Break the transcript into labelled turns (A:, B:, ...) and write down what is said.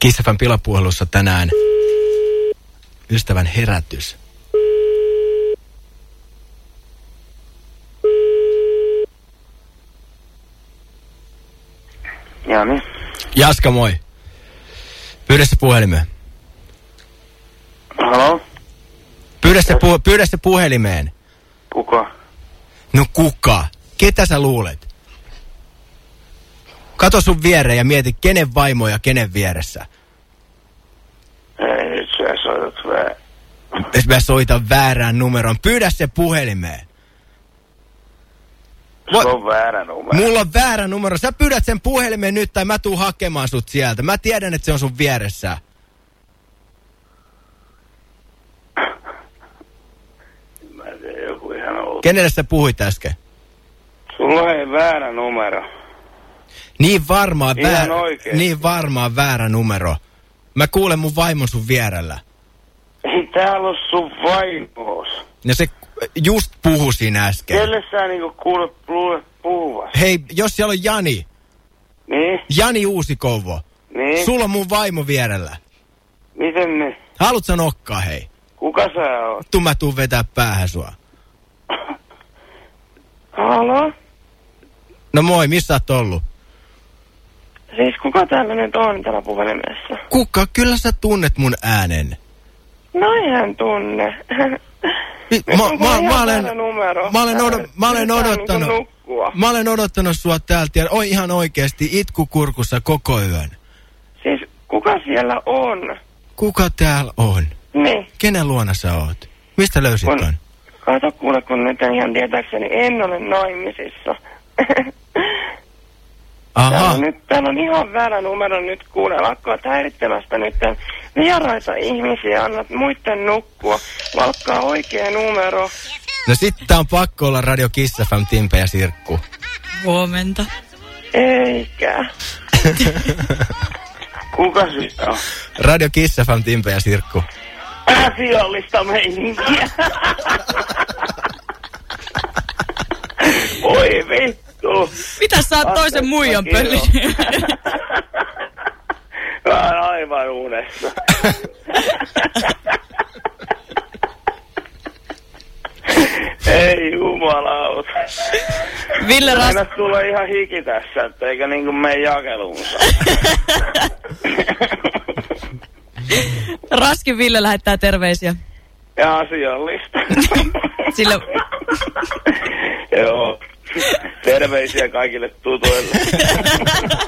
A: Kissafan pilapuhelussa tänään ystävän herätys.
B: Jani.
A: Jaska, moi. Pyydä se puhelimeen.
B: Halo?
A: Pyydä se, pu- pyydä se puhelimeen.
B: Kuka?
A: No kuka? Ketä sä luulet? Kato sun viereen ja mieti, kenen vaimo ja kenen vieressä.
B: Ei, sä soitat vä...
A: Jos mä soitan väärään numeron, pyydä se puhelimeen.
B: Se on väärä numero.
A: Mulla on väärä numero. Sä pyydät sen puhelimeen nyt tai mä tuun hakemaan sut sieltä. Mä tiedän, että se on sun vieressä.
B: Mä en tiedä, joku ihan outo.
A: Kenelle sä puhuit äsken?
B: Sulla ei väärä numero.
A: Niin varmaan,
B: Ihan
A: väärä, niin varmaan väärä numero. Mä kuulen mun vaimon sun vierellä.
B: Ei täällä ole sun vaimos.
A: Ja se just puhu siinä äsken.
B: Kelle sä niinku kuulet, luulet puhuvas?
A: Hei, jos siellä on Jani,
B: Niin?
A: Jani Uusikouvo,
B: Niin?
A: sulla on mun vaimo vierellä.
B: Miten ne?
A: Haluut sä nokkaa, hei?
B: Kuka sä oot?
A: Tuu mä tuun vetää päähän sua.
B: Halo?
A: No moi, missä oot ollut?
B: Siis kuka täällä nyt on täällä puhelimessa?
A: Kuka? Kyllä sä tunnet mun äänen.
B: No eihän tunne.
A: Mä, mä, mä, olen, mä, olen,
B: Täällä
A: odo, mä olen odottanut,
B: Niinku nukkua.
A: mä olen odottanut sua täältä ja oi ihan oikeesti itku kurkussa koko yön.
B: Siis kuka siellä on?
A: Kuka täällä on?
B: Niin.
A: Kenen luona sä oot? Mistä löysit
B: Kun-
A: ton?
B: Kato kuule, kun nyt en ihan tietääkseni en ole naimisissa.
A: Aha,
B: Täällä, on nyt, täällä on ihan väärä numero nyt kuule, lakkaat häirittämästä nyt vieraita ihmisiä, annat muiden nukkua, valkkaa oikea numero.
A: no sit tää on pakko olla Radio Kiss FM, Timpe ja Sirkku.
C: Huomenta.
B: Eikä. Kuka sitä on?
A: Radio Kiss FM, Timpe ja Sirkku.
B: Asiallista meininkiä. Voi vittu.
C: Mitä sä oot toisen muijan pöli?
B: Mä oon aivan unessa. Ei jumalauta.
C: Ville Ras...
B: Aina tulee ihan hiki tässä, että eikä niinku mene jakeluunsa.
C: Raskin Ville lähettää terveisiä.
B: Ja asiallista.
C: Sillä
B: Joo. Terveisiä kaikille tutuille.